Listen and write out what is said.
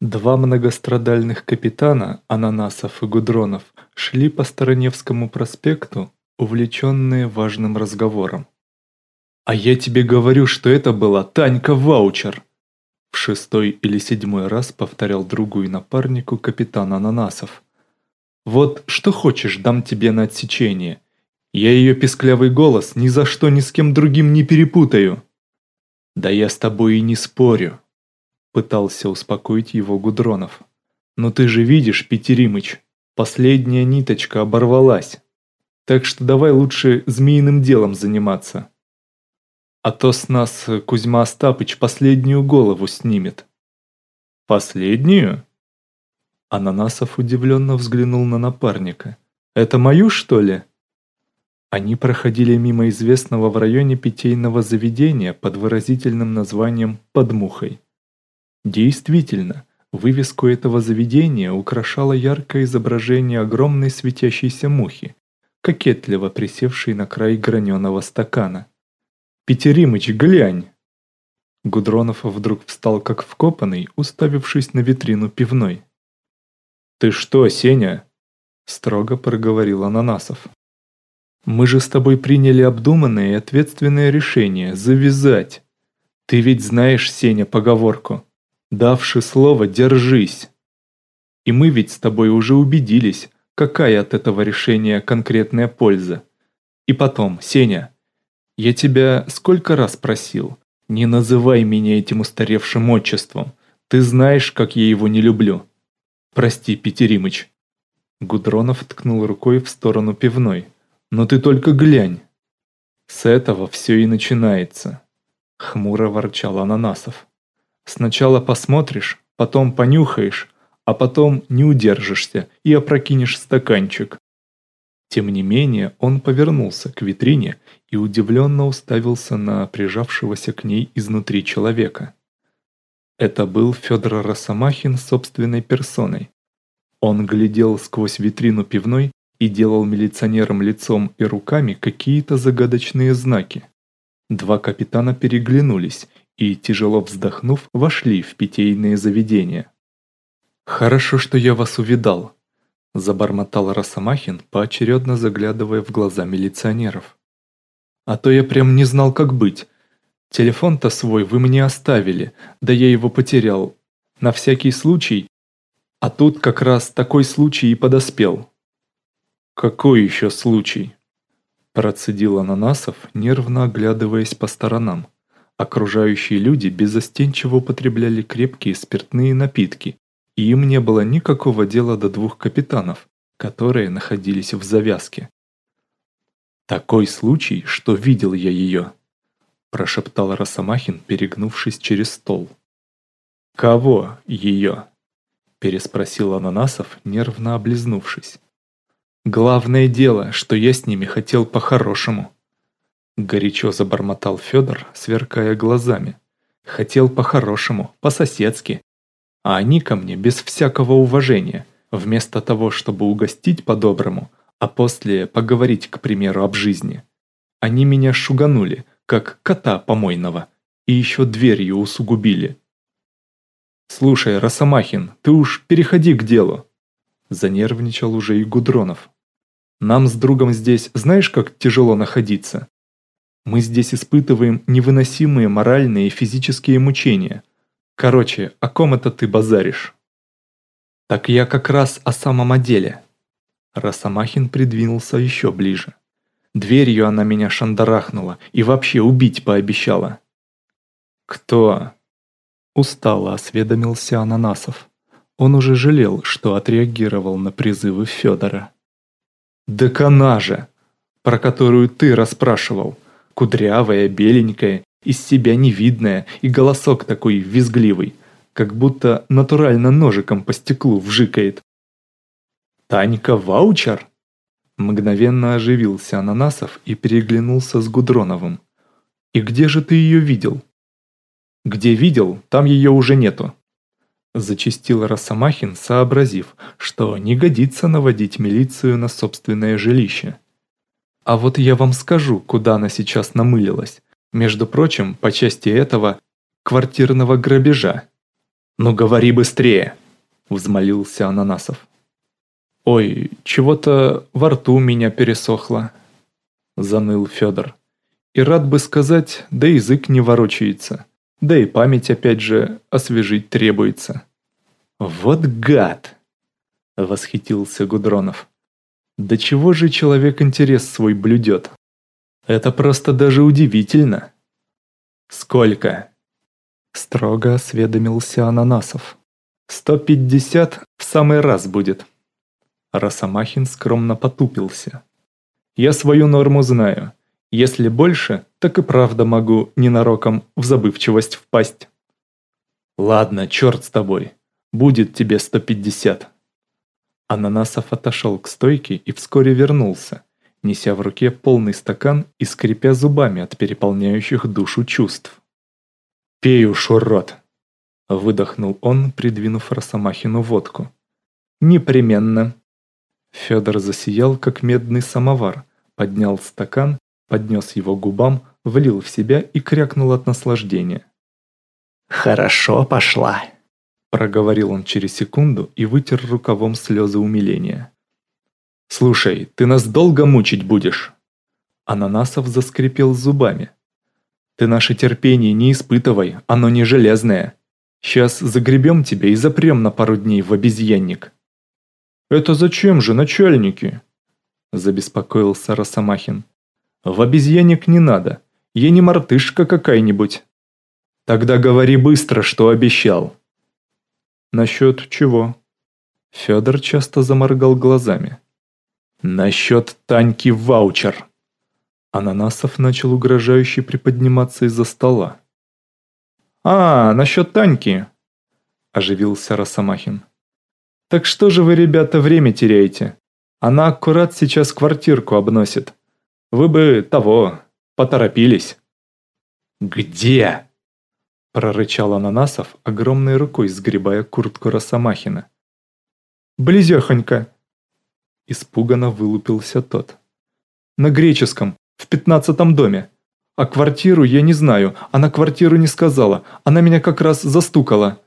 Два многострадальных капитана, Ананасов и Гудронов, шли по Староневскому проспекту, увлеченные важным разговором. «А я тебе говорю, что это была Танька Ваучер!» В шестой или седьмой раз повторял другу и напарнику капитан Ананасов. «Вот что хочешь, дам тебе на отсечение. Я ее песклявый голос ни за что ни с кем другим не перепутаю». «Да я с тобой и не спорю», — пытался успокоить его Гудронов. «Но ты же видишь, Петеримыч, последняя ниточка оборвалась. Так что давай лучше змеиным делом заниматься. А то с нас Кузьма Остапыч последнюю голову снимет». «Последнюю?» Ананасов удивленно взглянул на напарника. «Это мою, что ли?» Они проходили мимо известного в районе питейного заведения под выразительным названием «Подмухой». Действительно, вывеску этого заведения украшало яркое изображение огромной светящейся мухи, кокетливо присевшей на край граненого стакана. «Петеримыч, глянь!» Гудронов вдруг встал как вкопанный, уставившись на витрину пивной. «Ты что, Сеня?» – строго проговорил Ананасов. Мы же с тобой приняли обдуманное и ответственное решение – завязать. Ты ведь знаешь, Сеня, поговорку «давши слово, держись». И мы ведь с тобой уже убедились, какая от этого решения конкретная польза. И потом, Сеня, я тебя сколько раз просил, не называй меня этим устаревшим отчеством. Ты знаешь, как я его не люблю. Прости, Петеримыч. Гудронов ткнул рукой в сторону пивной. Но ты только глянь. С этого все и начинается. Хмуро ворчал Ананасов. Сначала посмотришь, потом понюхаешь, а потом не удержишься и опрокинешь стаканчик. Тем не менее, он повернулся к витрине и удивленно уставился на прижавшегося к ней изнутри человека. Это был Федор Росомахин собственной персоной. Он глядел сквозь витрину пивной и делал милиционерам лицом и руками какие-то загадочные знаки. Два капитана переглянулись и, тяжело вздохнув, вошли в питейные заведения. «Хорошо, что я вас увидал», – забормотал Росомахин, поочередно заглядывая в глаза милиционеров. «А то я прям не знал, как быть. Телефон-то свой вы мне оставили, да я его потерял. На всякий случай. А тут как раз такой случай и подоспел. «Какой еще случай?» Процедил Ананасов, нервно оглядываясь по сторонам. Окружающие люди безостенчиво употребляли крепкие спиртные напитки, и им не было никакого дела до двух капитанов, которые находились в завязке. «Такой случай, что видел я ее», – прошептал Росомахин, перегнувшись через стол. «Кого ее?» – переспросил Ананасов, нервно облизнувшись. Главное дело, что я с ними хотел по-хорошему. Горячо забормотал Федор, сверкая глазами. Хотел по-хорошему, по-соседски. А они ко мне без всякого уважения, вместо того, чтобы угостить по-доброму, а после поговорить, к примеру, об жизни. Они меня шуганули, как кота помойного, и еще дверью усугубили. «Слушай, Росомахин, ты уж переходи к делу», Занервничал уже и Гудронов. «Нам с другом здесь знаешь, как тяжело находиться? Мы здесь испытываем невыносимые моральные и физические мучения. Короче, о ком это ты базаришь?» «Так я как раз о самом деле». Росомахин придвинулся еще ближе. Дверью она меня шандарахнула и вообще убить пообещала. «Кто?» Устало осведомился Ананасов. Он уже жалел, что отреагировал на призывы Федора. «Да она же, про которую ты расспрашивал, кудрявая, беленькая, из себя невидная и голосок такой визгливый, как будто натурально ножиком по стеклу вжикает». «Танька Ваучер?» Мгновенно оживился Ананасов и переглянулся с Гудроновым. «И где же ты ее видел?» «Где видел, там ее уже нету», Зачистил Росомахин, сообразив, что не годится наводить милицию на собственное жилище. А вот я вам скажу, куда она сейчас намылилась. Между прочим, по части этого квартирного грабежа. «Ну говори быстрее!» – взмолился Ананасов. «Ой, чего-то во рту меня пересохло», – заныл Федор. «И рад бы сказать, да язык не ворочается, да и память опять же освежить требуется». «Вот гад!» – восхитился Гудронов. «Да чего же человек интерес свой блюдет? Это просто даже удивительно!» «Сколько?» Строго осведомился Ананасов. «Сто пятьдесят в самый раз будет». Росомахин скромно потупился. «Я свою норму знаю. Если больше, так и правда могу ненароком в забывчивость впасть». «Ладно, черт с тобой. Будет тебе сто пятьдесят». Ананасов отошел к стойке и вскоре вернулся, неся в руке полный стакан и скрипя зубами от переполняющих душу чувств. «Пей уж, урод!» Выдохнул он, придвинув Росомахину водку. «Непременно!» Федор засиял, как медный самовар, поднял стакан, поднес его губам, влил в себя и крякнул от наслаждения. «Хорошо пошла!» Проговорил он через секунду и вытер рукавом слезы умиления. «Слушай, ты нас долго мучить будешь?» Ананасов заскрипел зубами. Ты наше терпение не испытывай, оно не железное. Сейчас загребем тебя и запрем на пару дней в обезьянник». «Это зачем же, начальники?» Забеспокоился Росомахин. «В обезьянник не надо. Я не мартышка какая-нибудь». «Тогда говори быстро, что обещал». «Насчет чего?» Федор часто заморгал глазами. «Насчет Таньки ваучер». Ананасов начал угрожающе приподниматься из-за стола. «А, насчет Таньки!» – оживился Росомахин. «Так что же вы, ребята, время теряете? Она аккурат сейчас квартирку обносит. Вы бы того, поторопились». «Где?» – прорычал Ананасов, огромной рукой сгребая куртку Росомахина. «Близехонько!» Испуганно вылупился тот. «На греческом, в пятнадцатом доме. А квартиру я не знаю, она квартиру не сказала, она меня как раз застукала.